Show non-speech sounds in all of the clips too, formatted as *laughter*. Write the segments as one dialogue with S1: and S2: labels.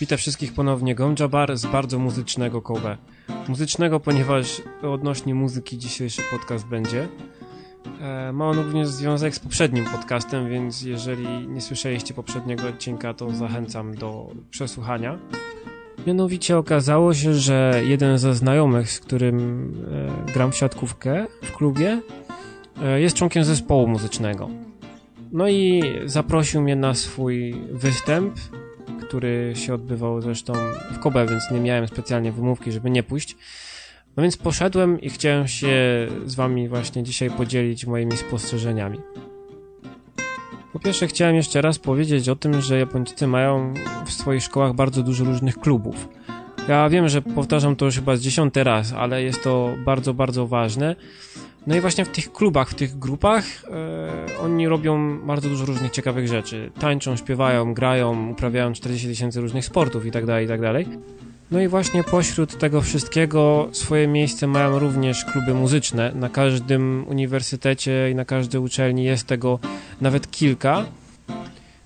S1: Witam wszystkich ponownie Gomja Bar z bardzo muzycznego Kobe. Muzycznego, ponieważ odnośnie muzyki dzisiejszy podcast będzie. E, ma on również związek z poprzednim podcastem, więc jeżeli nie słyszeliście poprzedniego odcinka, to zachęcam do przesłuchania. Mianowicie okazało się, że jeden ze znajomych, z którym e, gram w siatkówkę w klubie, e, jest członkiem zespołu muzycznego. No i zaprosił mnie na swój występ, który się odbywał zresztą w Kobe, więc nie miałem specjalnie wymówki, żeby nie pójść. No więc poszedłem i chciałem się z wami właśnie dzisiaj podzielić moimi spostrzeżeniami. Pierwsze chciałem jeszcze raz powiedzieć o tym, że Japończycy mają w swoich szkołach bardzo dużo różnych klubów. Ja wiem, że powtarzam to już chyba z dziesiąty raz, ale jest to bardzo, bardzo ważne. No i właśnie w tych klubach, w tych grupach e, oni robią bardzo dużo różnych ciekawych rzeczy. Tańczą, śpiewają, grają, uprawiają 40 tysięcy różnych sportów i tak dalej, i tak. No i właśnie pośród tego wszystkiego swoje miejsce mają również kluby muzyczne. Na każdym uniwersytecie i na każdej uczelni jest tego nawet kilka.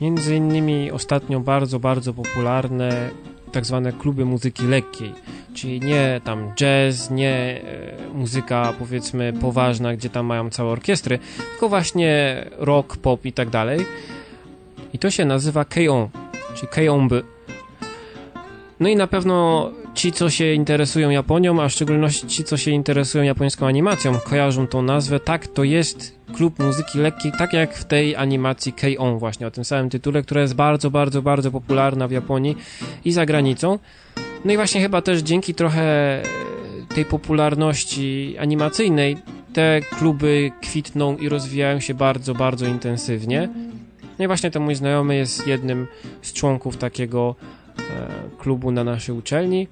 S1: Między innymi ostatnio bardzo, bardzo popularne tak zwane kluby muzyki lekkiej, czyli nie tam jazz, nie e, muzyka powiedzmy poważna, gdzie tam mają całe orkiestry, tylko właśnie rock, pop i tak dalej. I to się nazywa K-on, czyli K-on-by. No i na pewno ci, co się interesują Japonią, a w szczególności ci, co się interesują japońską animacją, kojarzą tą nazwę. Tak, to jest klub muzyki lekkiej, tak jak w tej animacji K-On właśnie, o tym samym tytule, która jest bardzo, bardzo, bardzo popularna w Japonii i za granicą. No i właśnie chyba też dzięki trochę tej popularności animacyjnej te kluby kwitną i rozwijają się bardzo, bardzo intensywnie. No i właśnie ten mój znajomy jest jednym z członków takiego e, klubu na naszej uczelni.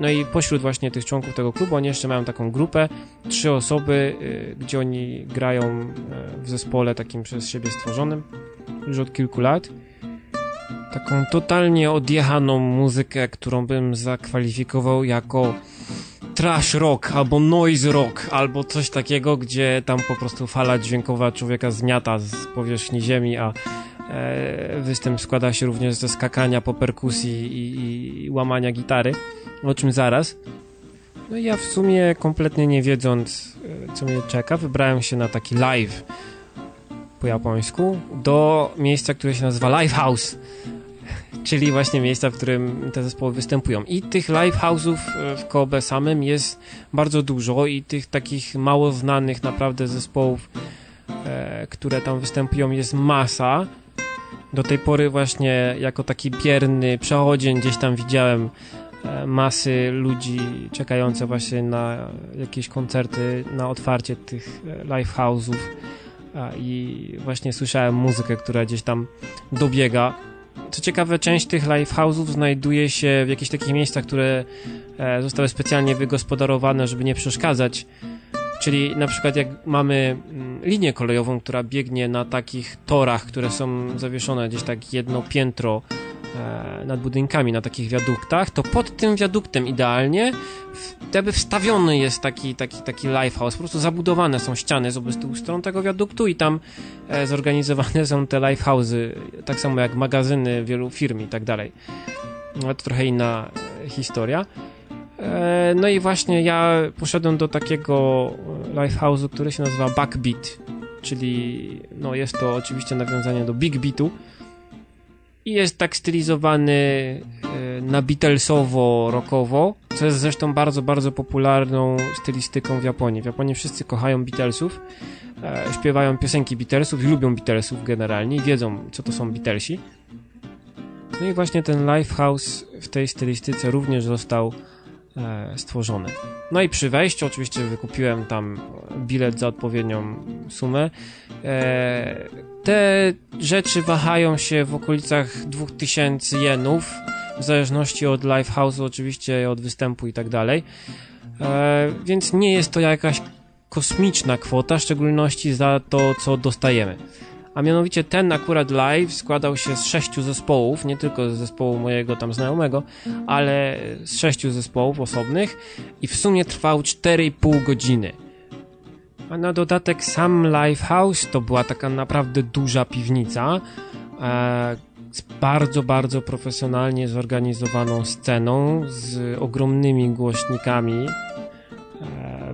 S1: No i pośród właśnie tych członków tego klubu oni jeszcze mają taką grupę, trzy osoby, y, gdzie oni grają y, w zespole takim przez siebie stworzonym już od kilku lat. Taką totalnie odjechaną muzykę, którą bym zakwalifikował jako trash rock albo noise rock albo coś takiego, gdzie tam po prostu fala dźwiękowa człowieka zmiata z powierzchni ziemi, a e, występ składa się również ze skakania po perkusji i, i łamania gitary o czym zaraz. No ja w sumie kompletnie nie wiedząc, e, co mnie czeka, wybrałem się na taki live po japońsku do miejsca, które się nazywa Live House, *laughs* czyli właśnie miejsca, w którym te zespoły występują. I tych live house'ów e, w Kobe samym jest bardzo dużo i tych takich mało znanych naprawdę zespołów, e, które tam występują jest masa. Do tej pory właśnie jako taki bierny przechodzień gdzieś tam widziałem masy ludzi czekające właśnie na jakieś koncerty, na otwarcie tych e, live house'ów i właśnie słyszałem muzykę, która gdzieś tam dobiega. Co ciekawe, część tych live house'ów znajduje się w jakichś takich miejscach, które e, zostały specjalnie wygospodarowane, żeby nie przeszkadzać. Czyli na przykład jak mamy mm, linię kolejową, która biegnie na takich torach, które są zawieszone gdzieś tak jedno piętro E, nad budynkami, na takich wiaduktach, to pod tym wiaduktem idealnie jakby wstawiony jest taki, taki, taki lifehouse, po prostu zabudowane są ściany z obu stron tego wiaduktu i tam e, zorganizowane są te lifehouse'y, tak samo jak magazyny wielu firm i tak dalej. No, to trochę inna e, historia. E, no i właśnie ja poszedłem do takiego lifehouse'u, który się nazywa Backbeat, czyli no jest to oczywiście nawiązanie do Big Beatu, i jest tak stylizowany e, na Beatlesowo-rockowo, co jest zresztą bardzo, bardzo popularną stylistyką w Japonii. W Japonii wszyscy kochają Beatlesów, e, śpiewają piosenki Beatlesów i lubią Beatlesów generalnie i wiedzą, co to są Beatlesi. No i właśnie ten Lifehouse w tej stylistyce również został e, stworzony. No i przy wejściu oczywiście wykupiłem tam bilet za odpowiednią sumę. Te rzeczy wahają się w okolicach 2000 jenów, w zależności od Lifehouse'u oczywiście, od występu i tak dalej. E, więc nie jest to jakaś kosmiczna kwota, w szczególności za to, co dostajemy. A mianowicie ten akurat live składał się z sześciu zespołów, nie tylko z zespołu mojego tam znajomego, ale z sześciu zespołów osobnych i w sumie trwał 4,5 godziny. A na dodatek sam Lifehouse to była taka naprawdę duża piwnica e, z bardzo, bardzo profesjonalnie zorganizowaną sceną, z ogromnymi głośnikami,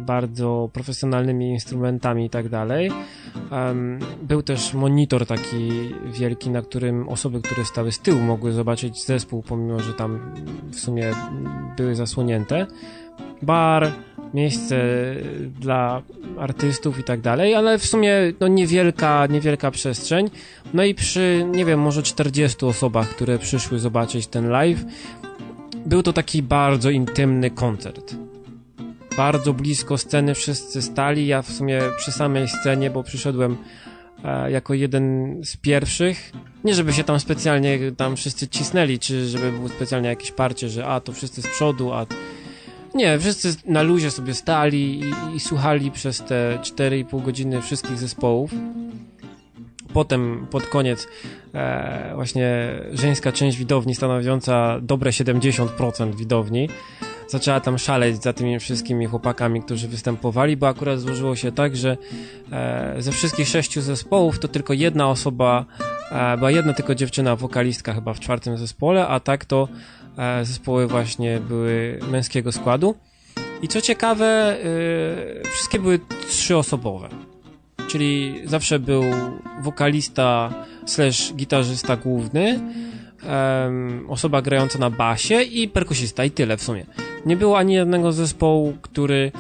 S1: bardzo profesjonalnymi instrumentami i tak dalej. Był też monitor taki wielki, na którym osoby, które stały z tyłu mogły zobaczyć zespół, pomimo, że tam w sumie były zasłonięte. Bar, miejsce dla artystów i tak dalej, ale w sumie no niewielka, niewielka przestrzeń. No i przy, nie wiem, może 40 osobach, które przyszły zobaczyć ten live, był to taki bardzo intymny koncert. Bardzo blisko sceny wszyscy stali, ja w sumie przy samej scenie, bo przyszedłem e, jako jeden z pierwszych. Nie żeby się tam specjalnie tam wszyscy cisnęli, czy żeby było specjalnie jakieś parcie, że a to wszyscy z przodu, a nie, wszyscy na luzie sobie stali i, i słuchali przez te 4,5 godziny wszystkich zespołów. Potem pod koniec e, właśnie żeńska część widowni stanowiąca dobre 70% widowni zaczęła tam szaleć za tymi wszystkimi chłopakami, którzy występowali, bo akurat złożyło się tak, że e, ze wszystkich sześciu zespołów to tylko jedna osoba, e, była jedna tylko dziewczyna, wokalistka chyba w czwartym zespole, a tak to e, zespoły właśnie były męskiego składu. I co ciekawe, wszystkie były trzyosobowe. Czyli zawsze był wokalista slash gitarzysta główny, osoba grająca na basie i perkusista i tyle w sumie. Nie było ani jednego zespołu, który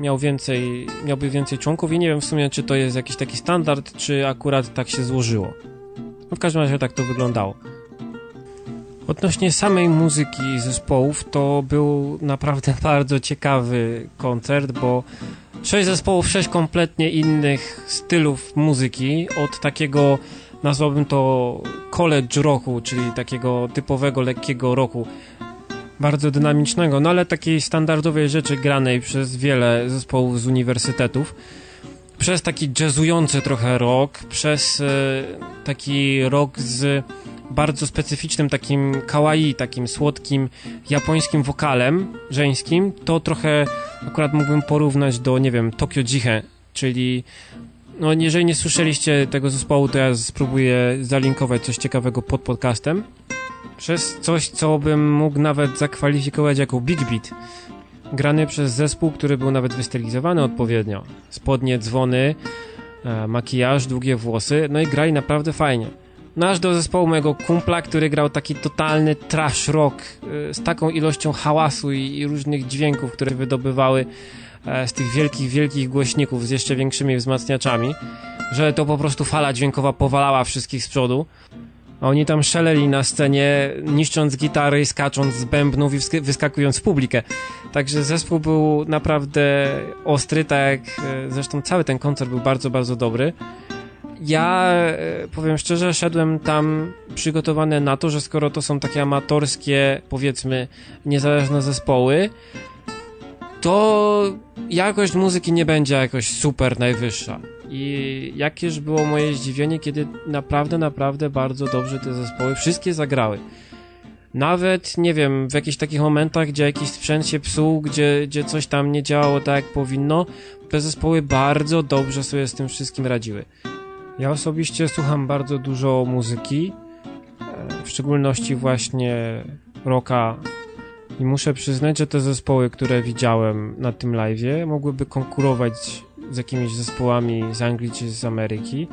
S1: miał więcej, miałby więcej członków i nie wiem w sumie, czy to jest jakiś taki standard, czy akurat tak się złożyło. No w każdym razie tak to wyglądało. Odnośnie samej muzyki zespołów, to był naprawdę *laughs* bardzo ciekawy koncert, bo sześć zespołów, sześć kompletnie innych stylów muzyki, od takiego nazwałbym to college rocku, czyli takiego typowego, lekkiego rocku, bardzo dynamicznego, no ale takiej standardowej rzeczy granej przez wiele zespołów z uniwersytetów, przez taki jazzujący trochę rock, przez e, taki rock z bardzo specyficznym takim kawaii, takim słodkim japońskim wokalem żeńskim, to trochę akurat mógłbym porównać do, nie wiem, Tokyo Jihe, czyli no jeżeli nie słyszeliście tego zespołu, to ja spróbuję zalinkować coś ciekawego pod podcastem. Przez coś, co bym mógł nawet zakwalifikować jako Big Beat. Grany przez zespół, który był nawet wystylizowany odpowiednio. Spodnie, dzwony, e, makijaż, długie włosy, no i grali naprawdę fajnie. No aż do zespołu mojego kumpla, który grał taki totalny trash rock e, z taką ilością hałasu i, różnych dźwięków, które wydobywały e, z tych wielkich, wielkich głośników z jeszcze większymi wzmacniaczami, że to po prostu fala dźwiękowa powalała wszystkich z przodu. Oni tam szeleli na scenie, niszcząc gitary, skacząc z bębnów i wyskakując w publikę. Także zespół był naprawdę ostry, tak e, zresztą cały ten koncert był bardzo, bardzo dobry. Ja e, powiem szczerze, szedłem tam przygotowany na to, że skoro to są takie amatorskie, powiedzmy, niezależne zespoły, to jakość muzyki nie będzie jakoś super najwyższa. I jakież było moje zdziwienie, kiedy naprawdę, naprawdę bardzo dobrze te zespoły wszystkie zagrały. Nawet, nie wiem, w jakichś takich momentach, gdzie jakiś sprzęt się psuł, gdzie, gdzie coś tam nie działało tak, jak powinno, te zespoły bardzo dobrze sobie z tym wszystkim radziły. Ja osobiście słucham bardzo dużo muzyki, e, w szczególności właśnie rocka i muszę przyznać, że te zespoły, które widziałem na tym live'ie, mogłyby konkurować z jakimiś zespołami z Anglii czy z Ameryki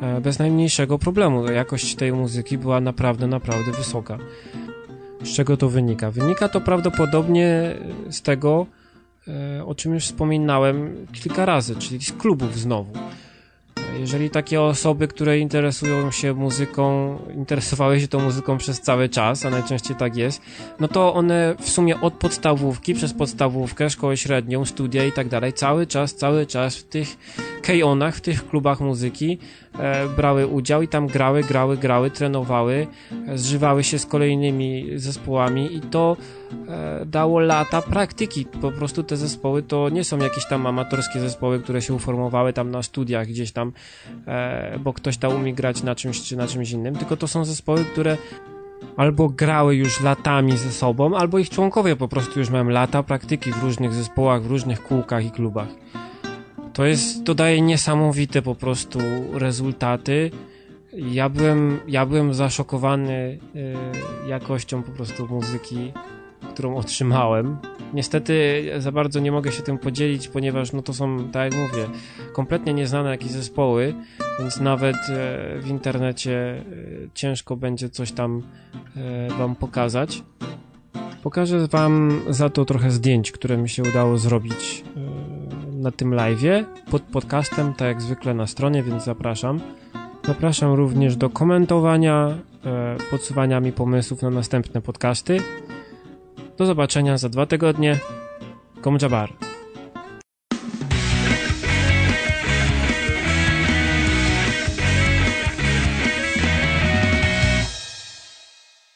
S1: e, bez najmniejszego problemu. Jakość tej muzyki była naprawdę, naprawdę wysoka. Z czego to wynika? Wynika to prawdopodobnie z tego, e, o czym już wspominałem kilka razy, czyli z klubów znowu. Jeżeli takie osoby, które interesują się muzyką, interesowały się tą muzyką przez cały czas, a najczęściej tak jest, no to one w sumie od podstawówki, przez podstawówkę, szkołę średnią, studia i tak dalej, cały czas, cały czas w tych kejonach, w tych klubach muzyki e, brały udział i tam grały, grały, grały, trenowały, e, zżywały się z kolejnymi zespołami i to e, dało lata praktyki. Po prostu te zespoły to nie są jakieś tam amatorskie zespoły, które się uformowały tam na studiach gdzieś tam, e, bo ktoś tam umie grać na czymś czy na czymś innym, tylko to są zespoły, które albo grały już latami ze sobą, albo ich członkowie po prostu już mają lata praktyki w różnych zespołach, w różnych kółkach i klubach. To jest, to daje niesamowite po prostu rezultaty. Ja byłem, ja byłem zaszokowany y, jakością po prostu muzyki, którą otrzymałem. Niestety za bardzo nie mogę się tym podzielić, ponieważ no to są, tak jak mówię, kompletnie nieznane jakieś zespoły, więc nawet e, w internecie e, ciężko będzie coś tam e, wam pokazać. Pokażę wam za to trochę zdjęć, które mi się udało zrobić na tym live'ie pod podcastem, tak jak zwykle na stronie, więc zapraszam. Zapraszam również do komentowania, e, podsuwania mi pomysłów na następne podcasty. Do zobaczenia za dwa tygodnie. Komjabar.